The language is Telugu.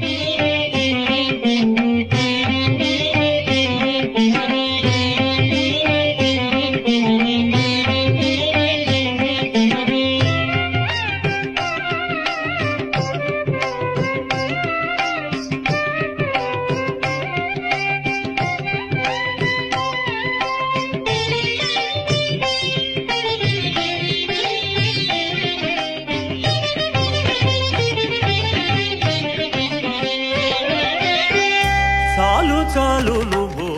Thank you. చాలు చాలు నువ్వు